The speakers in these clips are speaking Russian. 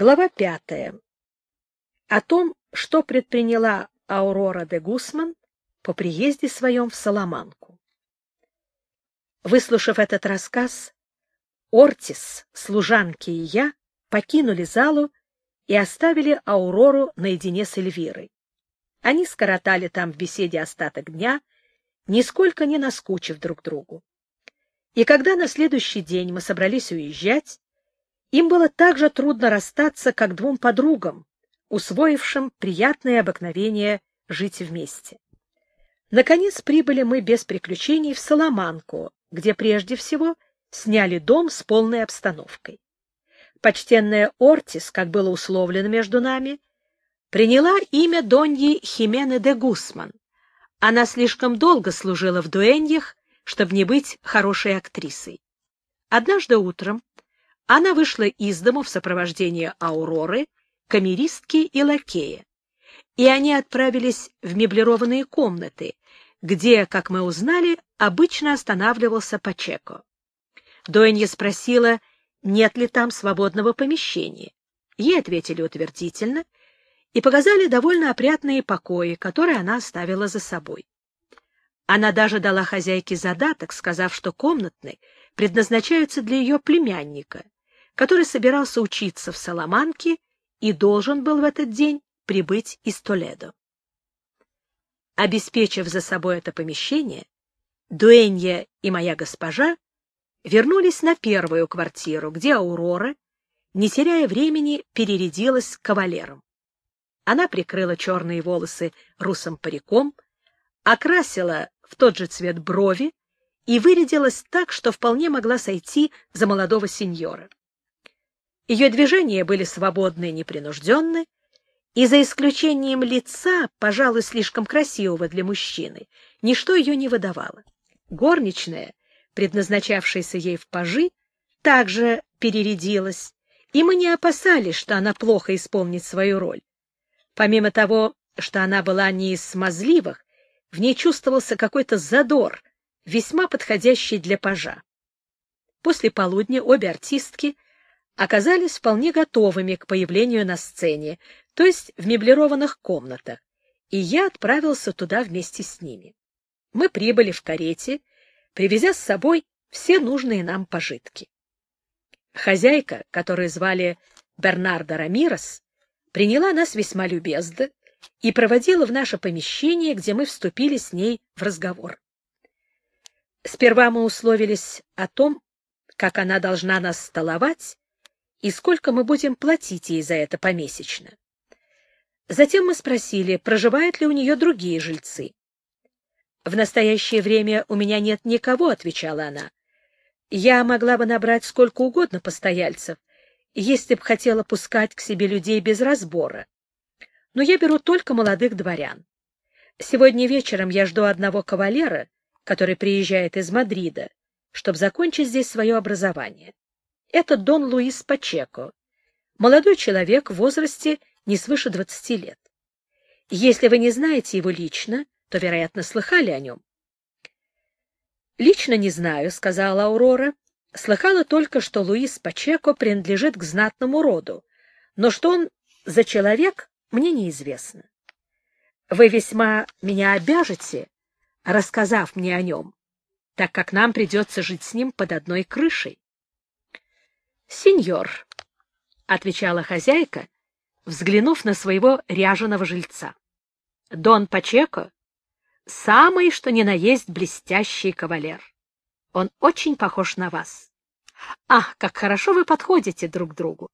Глава пятая. О том, что предприняла Аурора де Гусман по приезде своем в Соломанку. Выслушав этот рассказ, Ортис, служанки и я покинули залу и оставили Аурору наедине с Эльвирой. Они скоротали там в беседе остаток дня, нисколько не наскучив друг другу. И когда на следующий день мы собрались уезжать, им было так же трудно расстаться, как двум подругам, усвоившим приятное обыкновение жить вместе. Наконец прибыли мы без приключений в Соломанку, где прежде всего сняли дом с полной обстановкой. Почтенная Ортис, как было условлено между нами, приняла имя Доньи Химены де Гусман. Она слишком долго служила в дуэньях, чтобы не быть хорошей актрисой. Однажды утром она вышла из дому в сопровождении Ауроры, камеристки и лакея, и они отправились в меблированные комнаты, где, как мы узнали, обычно останавливался Пачеко. Дуэнья спросила, нет ли там свободного помещения. Ей ответили утвердительно и показали довольно опрятные покои, которые она оставила за собой. Она даже дала хозяйке задаток, сказав, что комнатные предназначаются для ее племянника, который собирался учиться в Саламанке и должен был в этот день прибыть из Толедо. Обеспечив за собой это помещение, Дуэнья и моя госпожа вернулись на первую квартиру, где Аурора, не теряя времени, перерядилась к кавалерам. Она прикрыла черные волосы русым париком, окрасила в тот же цвет брови и вырядилась так, что вполне могла сойти за молодого сеньора. Ее движения были свободны и непринужденны, и за исключением лица, пожалуй, слишком красивого для мужчины, ничто ее не выдавало. Горничная, предназначавшаяся ей в пажи, также перерядилась, и мы не опасались, что она плохо исполнит свою роль. Помимо того, что она была не из смазливых, в ней чувствовался какой-то задор, весьма подходящий для пажа. После полудня обе артистки — оказались вполне готовыми к появлению на сцене, то есть в меблированных комнатах, и я отправился туда вместе с ними. Мы прибыли в карете, привезя с собой все нужные нам пожитки. Хозяйка, которую звали Бернарда Рамирес, приняла нас весьма любезно и проводила в наше помещение, где мы вступили с ней в разговор. Сперва мы условились о том, как она должна нас столовать и сколько мы будем платить ей за это помесячно. Затем мы спросили, проживают ли у нее другие жильцы. «В настоящее время у меня нет никого», — отвечала она. «Я могла бы набрать сколько угодно постояльцев, если б хотела пускать к себе людей без разбора. Но я беру только молодых дворян. Сегодня вечером я жду одного кавалера, который приезжает из Мадрида, чтобы закончить здесь свое образование. Это Дон Луис Пачеко, молодой человек в возрасте не свыше 20 лет. Если вы не знаете его лично, то, вероятно, слыхали о нем. «Лично не знаю», — сказала Аурора. «Слыхала только, что Луис Пачеко принадлежит к знатному роду, но что он за человек, мне неизвестно. Вы весьма меня обяжете, рассказав мне о нем, так как нам придется жить с ним под одной крышей. «Сеньор», — отвечала хозяйка, взглянув на своего ряженого жильца. «Дон Пачеко — самый, что ни на есть, блестящий кавалер. Он очень похож на вас. Ах, как хорошо вы подходите друг другу!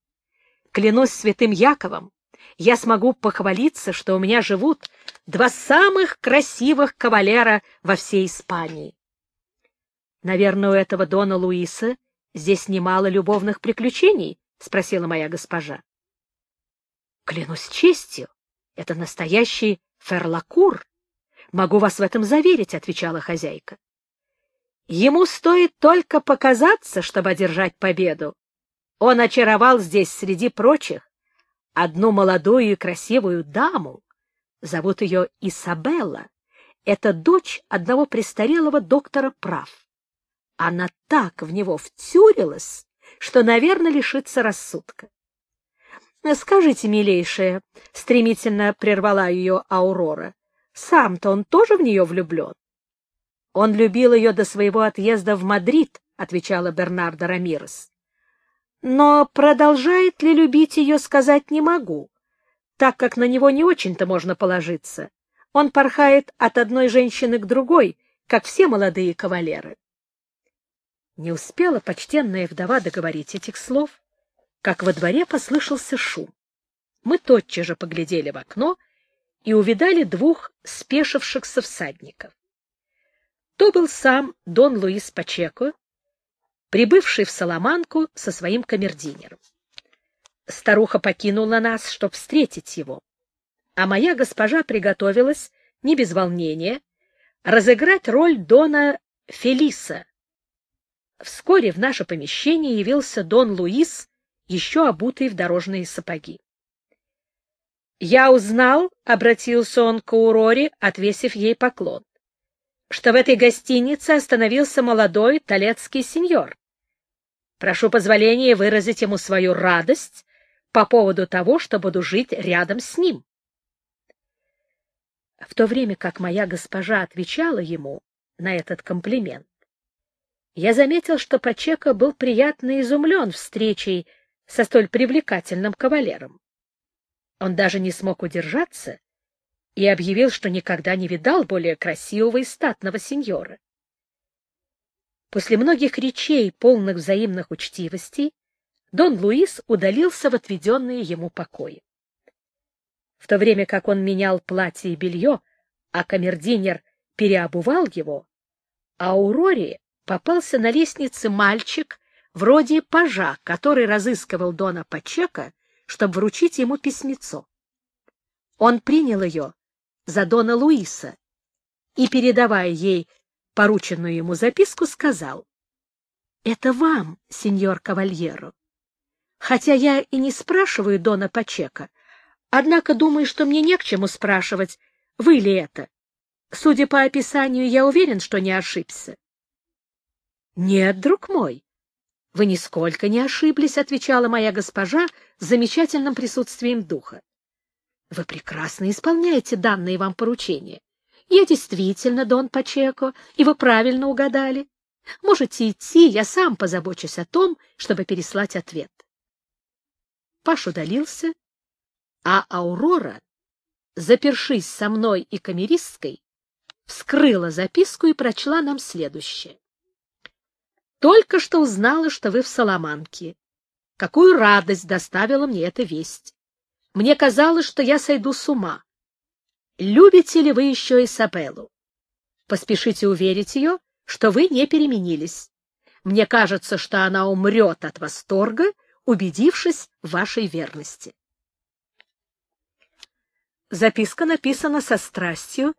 Клянусь святым Яковом, я смогу похвалиться, что у меня живут два самых красивых кавалера во всей Испании. Наверное, у этого Дона Луиса Здесь немало любовных приключений? — спросила моя госпожа. — Клянусь честью, это настоящий ферлакур. Могу вас в этом заверить, — отвечала хозяйка. Ему стоит только показаться, чтобы одержать победу. Он очаровал здесь среди прочих одну молодую и красивую даму. Зовут ее Исабелла. Это дочь одного престарелого доктора прав. Она так в него втюрилась, что, наверное, лишится рассудка. Скажите, милейшая, — стремительно прервала ее Аурора, — сам-то он тоже в нее влюблен? Он любил ее до своего отъезда в Мадрид, — отвечала Бернарда Рамирес. Но продолжает ли любить ее, сказать не могу, так как на него не очень-то можно положиться. Он порхает от одной женщины к другой, как все молодые кавалеры. Не успела почтенная вдова договорить этих слов, как во дворе послышался шум. Мы тотчас же поглядели в окно и увидали двух спешившихся всадников. То был сам Дон Луис Пачеко, прибывший в Соломанку со своим камердинером. Старуха покинула нас, чтобы встретить его, а моя госпожа приготовилась, не без волнения, разыграть роль Дона Фелиса. Вскоре в наше помещение явился Дон Луис, еще обутый в дорожные сапоги. «Я узнал», — обратился он к Ауроре, отвесив ей поклон, «что в этой гостинице остановился молодой талецкий сеньор. Прошу позволения выразить ему свою радость по поводу того, что буду жить рядом с ним. В то время как моя госпожа отвечала ему на этот комплимент, я заметил, что Пачека был приятно изумлен встречей со столь привлекательным кавалером. Он даже не смог удержаться и объявил, что никогда не видал более красивого и статного сеньора. После многих речей, полных взаимных учтивостей, Дон Луис удалился в отведенные ему покои. В то время как он менял платье и белье, а камердинер переобувал его, а Ауроре попался на лестнице мальчик вроде пажа, который разыскивал Дона Пачека, чтобы вручить ему письмецо. Он принял ее за Дона Луиса и, передавая ей порученную ему записку, сказал, «Это вам, сеньор Кавальеро. Хотя я и не спрашиваю Дона Пачека, однако думаю, что мне не к чему спрашивать, вы ли это. Судя по описанию, я уверен, что не ошибся». «Нет, друг мой, вы нисколько не ошиблись», — отвечала моя госпожа с замечательным присутствием духа. «Вы прекрасно исполняете данные вам поручения. Я действительно Дон Пачеко, и вы правильно угадали. Можете идти, я сам позабочусь о том, чтобы переслать ответ. Паш удалился, а Аурора, запершись со мной и камеристской, вскрыла записку и прочла нам следующее. «Только что узнала, что вы в Соломанке. Какую радость доставила мне эта весть. Мне казалось, что я сойду с ума. Любите ли вы еще Изабеллу? Поспешите уверить ее, что вы не переменились. Мне кажется, что она умрет от восторга, убедившись в вашей верности. Записка написана со страстью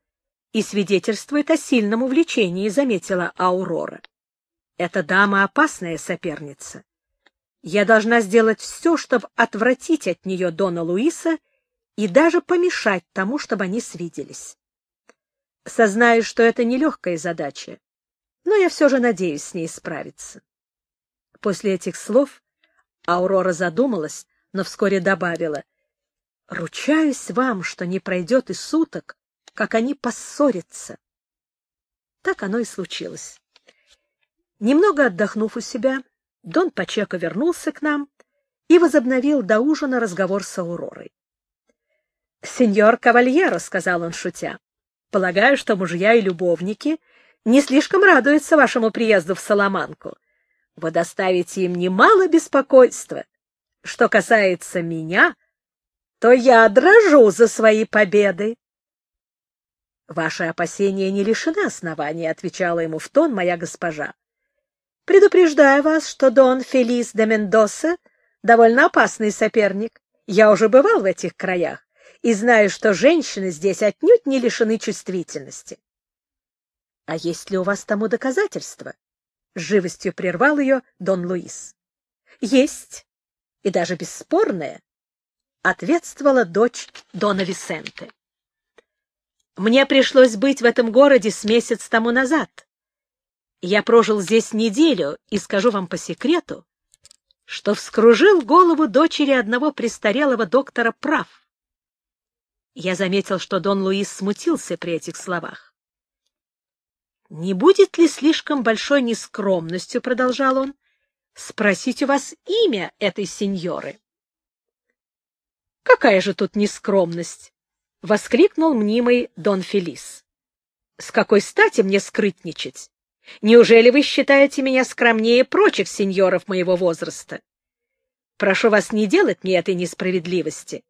и свидетельствует о сильном увлечении, заметила Аурора. Эта дама опасная соперница. Я должна сделать все, чтобы отвратить от нее Дона Луиса и даже помешать тому, чтобы они свиделись. Сознаю, что это нелегкая задача, но я все же надеюсь с ней справиться. После этих слов Аурора задумалась, но вскоре добавила, «Ручаюсь вам, что не пройдет и суток, как они поссорятся». Так оно и случилось. Немного отдохнув у себя, Дон Пачеко вернулся к нам и возобновил до ужина разговор с Ауророй. — Сеньор Кавальеро, — сказал он, шутя, — полагаю, что мужья и любовники не слишком радуются вашему приезду в Соломанку. Вы доставите им немало беспокойства. Что касается меня, то я дрожу за свои победы. — Ваши опасения не лишены основания, — отвечала ему в тон моя госпожа. — Предупреждаю вас, что Дон Фелис де Мендоса довольно опасный соперник. Я уже бывал в этих краях и знаю, что женщины здесь отнюдь не лишены чувствительности. — А есть ли у вас тому доказательства? — живостью прервал ее Дон Луис. — Есть, и даже бесспорное, — ответствовала дочь Дона Висенте. Мне пришлось быть в этом городе с месяц тому назад. Я прожил здесь неделю, и скажу вам по секрету, что вскружил голову дочери одного престарелого доктора прав. Я заметил, что Дон Луис смутился при этих словах. «Не будет ли слишком большой нескромностью, — продолжал он, — спросить у вас имя этой сеньоры?» «Какая же тут нескромность?» — воскликнул мнимый Дон Фелис. «С какой стати мне скрытничать? Неужели вы считаете меня скромнее прочих сеньоров моего возраста? Прошу вас не делать мне этой несправедливости.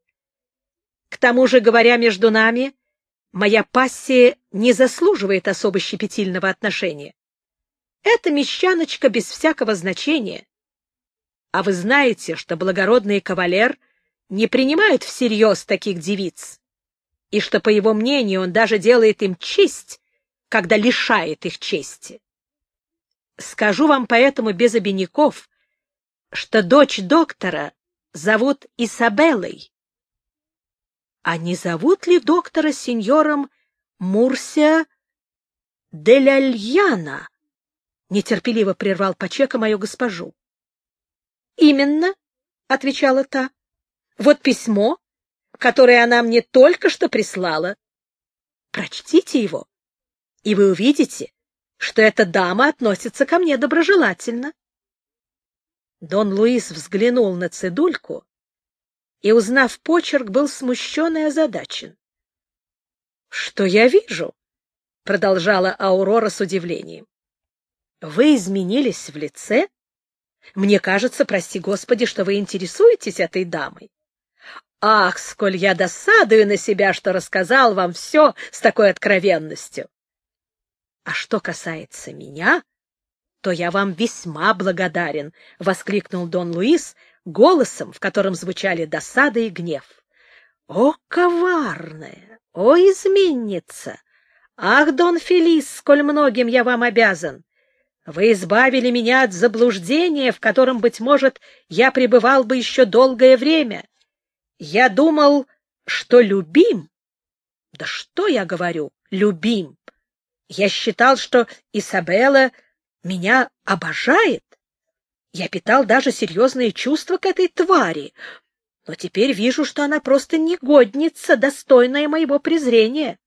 К тому же, говоря между нами, моя пассия не заслуживает особо щепетильного отношения. Это мещаночка без всякого значения. А вы знаете, что благородный кавалер не принимает всерьез таких девиц, и что, по его мнению, он даже делает им честь, когда лишает их чести. Скажу вам поэтому без обиняков, что дочь доктора зовут Изабеллой. А не зовут ли доктора сеньором Мурсия Деляльяна? Нетерпеливо прервал Пачека мою госпожу. — Именно, — отвечала та. — Вот письмо, которое она мне только что прислала. Прочтите его, и вы увидите, что эта дама относится ко мне доброжелательно. Дон Луис взглянул на цедульку и, узнав почерк, был смущен и озадачен. — Что я вижу? — продолжала Аурора с удивлением. — Вы изменились в лице? Мне кажется, прости господи, что вы интересуетесь этой дамой. Ах, сколь я досадую на себя, что рассказал вам все с такой откровенностью. А что касается меня, то я вам весьма благодарен, — воскликнул Дон Луис голосом, в котором звучали досада и гнев. — О, коварная! О, изменница! Ах, Дон Фелис, сколь многим я вам обязан! Вы избавили меня от заблуждения, в котором, быть может, я пребывал бы еще долгое время. Я думал, что любим. Да что я говорю, любим? Я считал, что Изабелла меня обожает. Я питал даже серьезные чувства к этой твари, но теперь вижу, что она просто негодница, достойная моего презрения.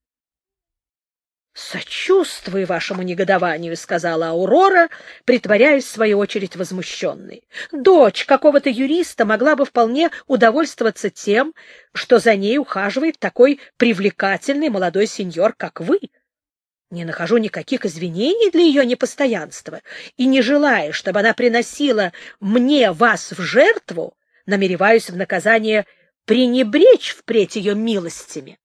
— Сочувствую вашему негодованию, — сказала Аурора, притворяясь, в свою очередь, возмущенной. — Дочь какого-то юриста могла бы вполне удовольствоваться тем, что за ней ухаживает такой привлекательный молодой сеньор, как вы. Не нахожу никаких извинений для ее непостоянства и, не желая, чтобы она приносила мне вас в жертву, намереваюсь в наказание пренебречь впредь ее милостями.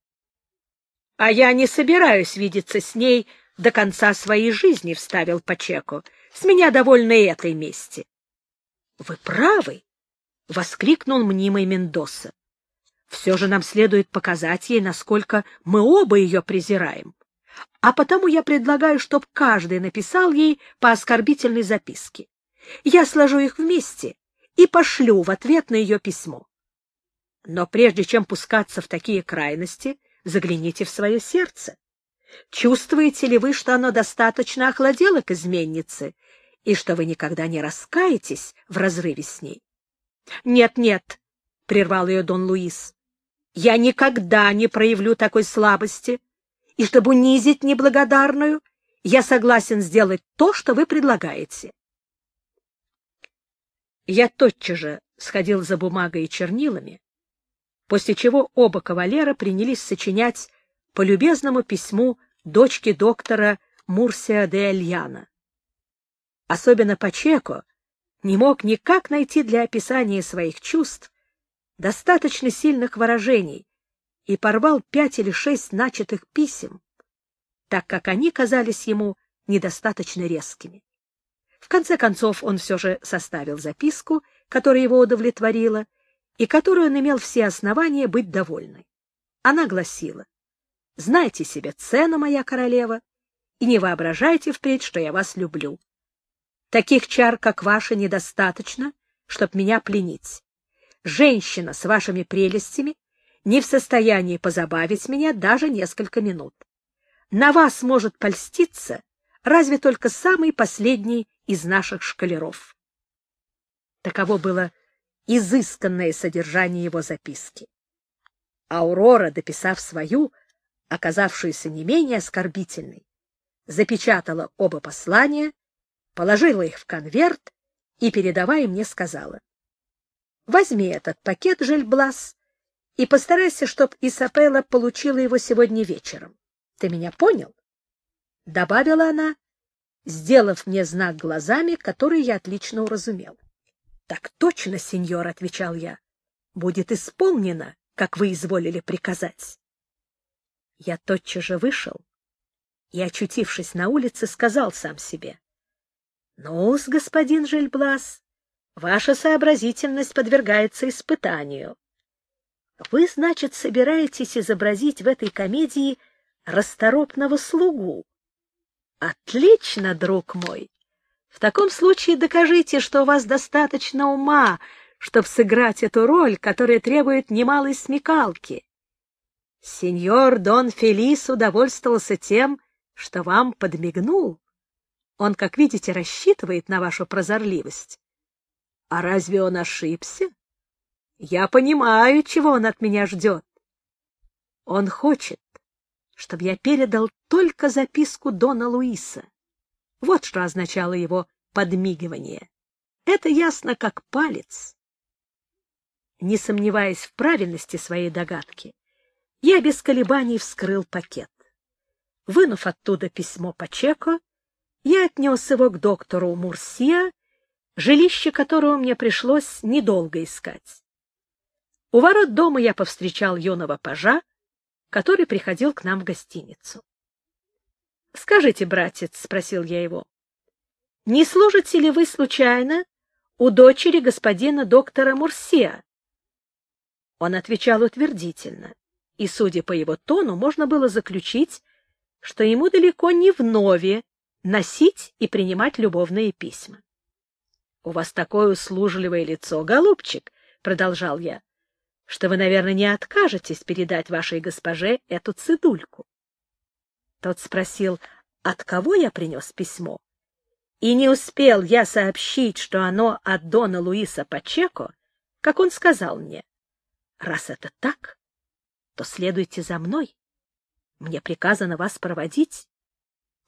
— А я не собираюсь видеться с ней до конца своей жизни, — вставил Пачеко. — С меня довольно этой мести. — Вы правы, — воскликнул мнимый Мендоса. — Все же нам следует показать ей, насколько мы оба ее презираем а потому я предлагаю, чтобы каждый написал ей по оскорбительной записке. Я сложу их вместе и пошлю в ответ на ее письмо. Но прежде чем пускаться в такие крайности, загляните в свое сердце. Чувствуете ли вы, что оно достаточно охладело к изменнице, и что вы никогда не раскаетесь в разрыве с ней? «Нет, — Нет-нет, — прервал ее Дон Луис, — я никогда не проявлю такой слабости, и чтобы унизить неблагодарную, я согласен сделать то, что вы предлагаете. Я тотчас же сходил за бумагой и чернилами, после чего оба кавалера принялись сочинять по любезному письму дочки доктора Мурсия де Эльяна. Особенно Пачеко не мог никак найти для описания своих чувств достаточно сильных выражений, и порвал пять или шесть начатых писем, так как они казались ему недостаточно резкими. В конце концов он все же составил записку, которая его удовлетворила, и которую он имел все основания быть довольной. Она гласила, «Знайте себе цену, моя королева, и не воображайте впредь, что я вас люблю. Таких чар, как ваши, недостаточно, чтоб меня пленить. Женщина с вашими прелестями не в состоянии позабавить меня даже несколько минут. На вас может польститься разве только самый последний из наших шкалеров. Таково было изысканное содержание его записки. Аурора, дописав свою, оказавшуюся не менее оскорбительной, запечатала оба послания, положила их в конверт и, передавая мне, сказала, «Возьми этот пакет, Жильблас, и постарайся, чтоб Исапелла получила его сегодня вечером. Ты меня понял?» Добавила она, сделав мне знак глазами, который я отлично уразумел. — Так точно, сеньор, — отвечал я, — будет исполнено, как вы изволили приказать. Я тотчас же вышел и, очутившись на улице, сказал сам себе. — Ну-с, господин Жильблас, ваша сообразительность подвергается испытанию. Вы, значит, собираетесь изобразить в этой комедии расторопного слугу. Отлично, друг мой. В таком случае докажите, что у вас достаточно ума, чтобы сыграть эту роль, которая требует немалой смекалки. Сеньор Дон Фелис удовольствовался тем, что вам подмигнул. Он, как видите, рассчитывает на вашу прозорливость. А разве он ошибся? Я понимаю, чего он от меня ждет. Он хочет, чтобы я передал только записку Дона Луиса. Вот что означало его подмигивание. Это ясно как палец. Не сомневаясь в правильности своей догадки, я без колебаний вскрыл пакет. Вынув оттуда письмо по чеку, я отнес его к доктору Мурсия, жилище которого мне пришлось недолго искать. У ворот дома я повстречал юного пажа, который приходил к нам в гостиницу. — Скажите, братец, — спросил я его, — не служите ли вы случайно у дочери господина доктора Мурсия? Он отвечал утвердительно, и, судя по его тону, можно было заключить, что ему далеко не вновь носить и принимать любовные письма. — У вас такое услужливое лицо, голубчик, — продолжал я, что вы, наверное, не откажетесь передать вашей госпоже эту цидульку. Тот спросил, от кого я принес письмо. И не успел я сообщить, что оно от Дона Луиса Пачеко, как он сказал мне, раз это так, то следуйте за мной. Мне приказано вас проводить.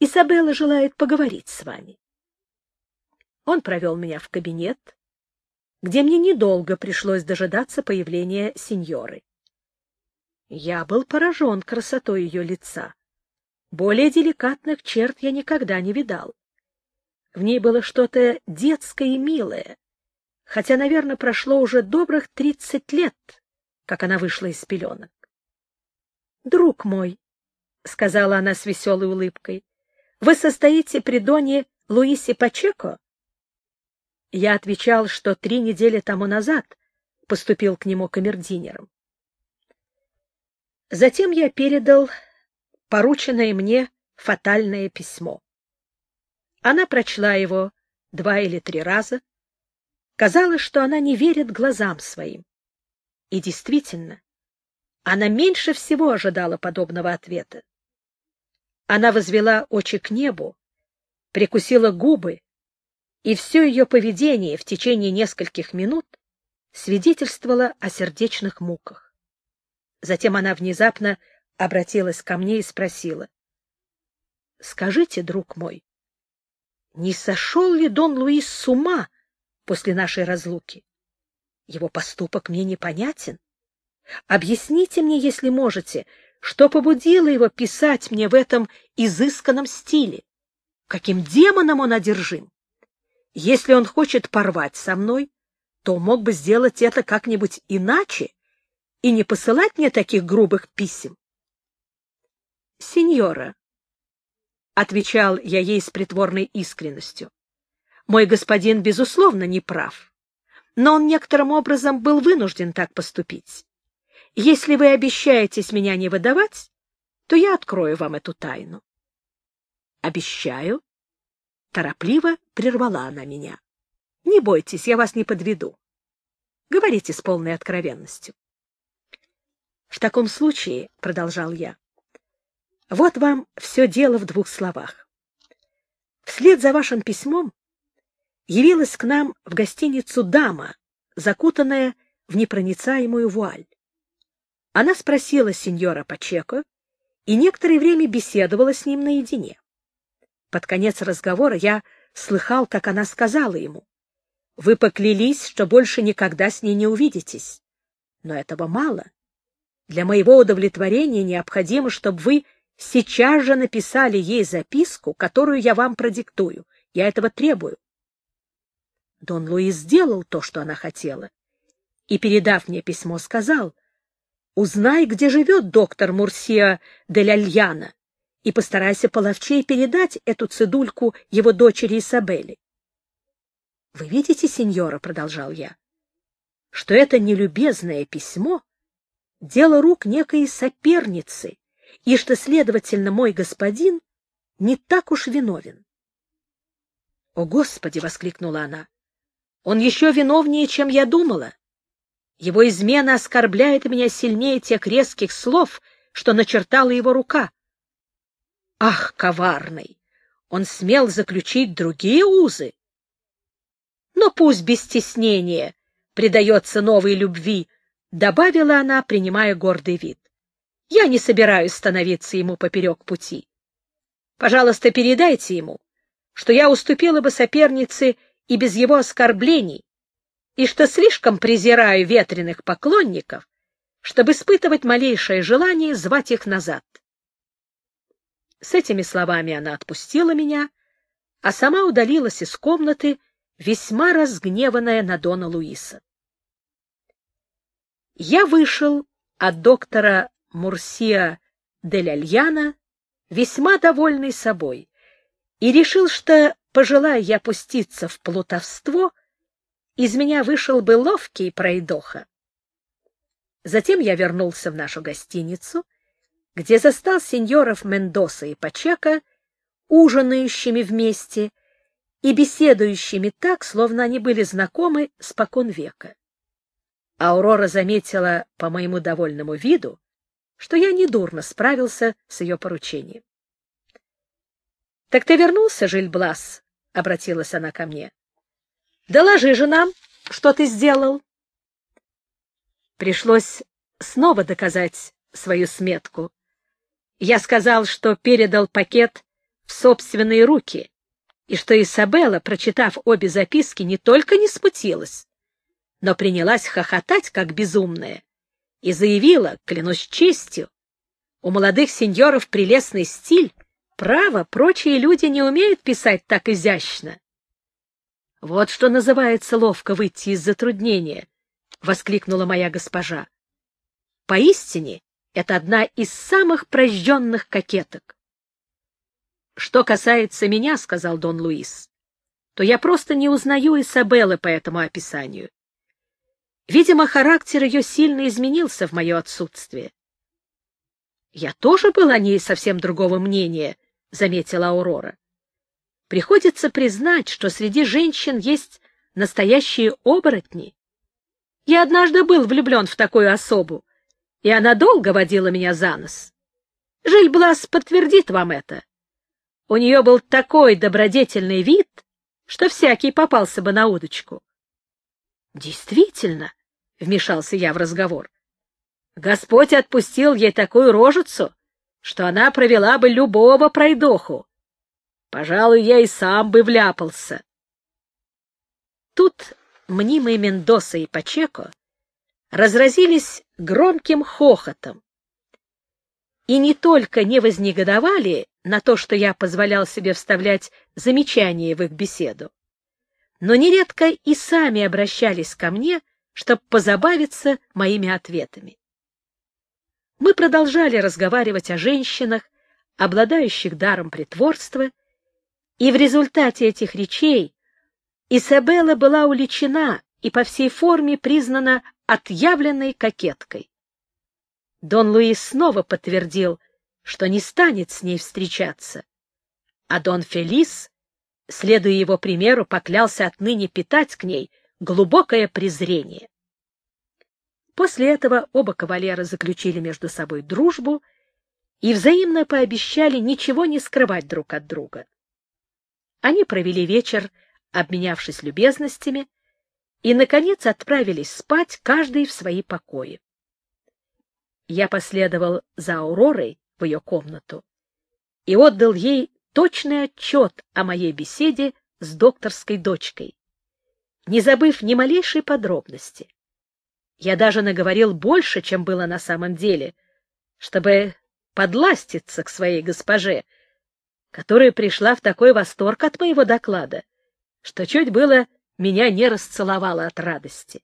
Изабелла желает поговорить с вами. Он провел меня в кабинет, где мне недолго пришлось дожидаться появления сеньоры. Я был поражен красотой ее лица. Более деликатных черт я никогда не видал. В ней было что-то детское и милое, хотя, наверное, прошло уже добрых тридцать лет, как она вышла из пеленок. — Друг мой, — сказала она с веселой улыбкой, — вы состоите при доне Луисе Пачеко? Я отвечал, что три недели тому назад поступил к нему камердинером. Затем я передал порученное мне фатальное письмо. Она прочла его два или три раза. Казалось, что она не верит глазам своим. И действительно, она меньше всего ожидала подобного ответа. Она возвела очи к небу, прикусила губы и все ее поведение в течение нескольких минут свидетельствовало о сердечных муках. Затем она внезапно обратилась ко мне и спросила. — Скажите, друг мой, не сошел ли Дон Луис с ума после нашей разлуки? Его поступок мне непонятен. Объясните мне, если можете, что побудило его писать мне в этом изысканном стиле? Каким демоном он одержим? Если он хочет порвать со мной, то мог бы сделать это как-нибудь иначе и не посылать мне таких грубых писем. — Сеньора, — отвечал я ей с притворной искренностью, — мой господин, безусловно, не прав, но он некоторым образом был вынужден так поступить. Если вы обещаетесь меня не выдавать, то я открою вам эту тайну. — Обещаю, Торопливо прервала она меня. — Не бойтесь, я вас не подведу. Говорите с полной откровенностью. — В таком случае, — продолжал я, — вот вам все дело в двух словах. Вслед за вашим письмом явилась к нам в гостиницу дама, закутанная в непроницаемую вуаль. Она спросила сеньора Пачеко и некоторое время беседовала с ним наедине. Под конец разговора я слыхал, как она сказала ему, «Вы поклялись, что больше никогда с ней не увидитесь. Но этого мало. Для моего удовлетворения необходимо, чтобы вы сейчас же написали ей записку, которую я вам продиктую. Я этого требую. Дон Луис сделал то, что она хотела, и, передав мне письмо, сказал, «Узнай, где живет доктор Мурсия де Ляльяна, и постарайся половчей передать эту цедульку его дочери Исабели». «Вы видите, сеньора», — продолжал я, — «что это нелюбезное письмо — дело рук некой соперницы, и что, следовательно, мой господин не так уж виновен». «О, Господи!» — воскликнула она. Он еще виновнее, чем я думала. Его измена оскорбляет меня сильнее тех резких слов, что начертала его рука. Ах, коварный! Он смел заключить другие узы. Но пусть без стеснения предается новой любви, — добавила она, принимая гордый вид. Я не собираюсь становиться ему поперек пути. Пожалуйста, передайте ему, что я уступила бы сопернице и без его оскорблений, и что слишком презираю ветреных поклонников, чтобы испытывать малейшее желание звать их назад. С этими словами она отпустила меня, а сама удалилась из комнаты, весьма разгневанная на Дона Луиса. Я вышел от доктора Мурсия де Ляльяна, весьма довольный собой, и решил, что пожелая я пуститься в плутовство, из меня вышел бы ловкий пройдоха. Затем я вернулся в нашу гостиницу, где застал сеньоров Мендоса и Пачека ужинающими вместе и беседующими так, словно они были знакомы спокон века. Аурора заметила по моему довольному виду, что я недурно справился с ее поручением. — Так ты вернулся, Жильблас? — обратилась она ко мне. — Доложи же нам, что ты сделал. Пришлось снова доказать свою сметку. Я сказал, что передал пакет в собственные руки, и что Изабелла, прочитав обе записки, не только не смутилась, но принялась хохотать, как безумная, и заявила, клянусь честью, у молодых сеньоров прелестный стиль, Право, прочие люди не умеют писать так изящно. — Вот что называется ловко выйти из затруднения, — воскликнула моя госпожа. — Поистине, это одна из самых прожженных кокеток. — Что касается меня, — сказал Дон Луис, — то я просто не узнаю Исабеллы по этому описанию. Видимо, характер ее сильно изменился в мое отсутствие. Я тоже был о ней совсем другого мнения, —— заметила Аурора. «Приходится признать, что среди женщин есть настоящие оборотни. Я однажды был влюблен в такую особу, и она долго водила меня за нос. Жильблас подтвердит вам это. У нее был такой добродетельный вид, что всякий попался бы на удочку. — Действительно, — вмешался я в разговор, — Господь отпустил ей такую рожицу, что она провела бы любого пройдоху. Пожалуй, я и сам бы вляпался. Тут мнимые Мендоса и Пачеко разразились громким хохотом. И не только не вознегодовали на то, что я позволял себе вставлять замечания в их беседу, но нередко и сами обращались ко мне, чтобы позабавиться моими ответами. Мы продолжали разговаривать о женщинах, обладающих даром притворства, и в результате этих речей Исабелла была уличена и по всей форме признана отъявленной кокеткой. Дон Луис снова подтвердил, что не станет с ней встречаться, а Дон Фелис, следуя его примеру, поклялся отныне питать к ней глубокое презрение. После этого оба кавалера заключили между собой дружбу и взаимно пообещали ничего не скрывать друг от друга. Они провели вечер обменявшись любезностями, и, наконец, отправились спать, каждый в свои покои. Я последовал за Ауророй в ее комнату и отдал ей точный отчет о моей беседе с докторской дочкой, не забыв ни малейшей подробности. Я даже наговорил больше, чем было на самом деле, чтобы подластиться к своей госпоже, которая пришла в такой восторг от моего доклада, что чуть было меня не расцеловала от радости.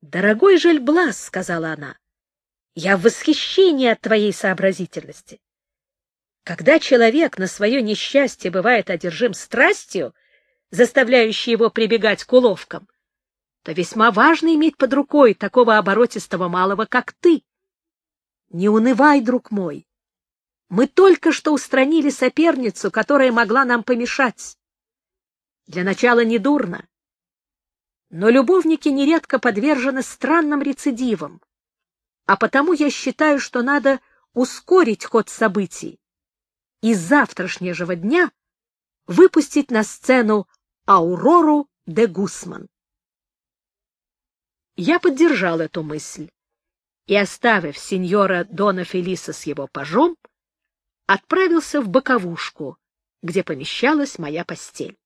«Дорогой Жельблас», — сказала она, — «я в восхищении от твоей сообразительности. Когда человек на свое несчастье бывает одержим страстью, заставляющей его прибегать к уловкам, то весьма важно иметь под рукой такого оборотистого малого, как ты. Не унывай, друг мой. Мы только что устранили соперницу, которая могла нам помешать. Для начала недурно. Но любовники нередко подвержены странным рецидивам, а потому я считаю, что надо ускорить ход событий и с завтрашнего дня выпустить на сцену Аурору де Гусман. Я поддержал эту мысль и, оставив сеньора Дона Фелиса с его пажом, отправился в боковушку, где помещалась моя постель.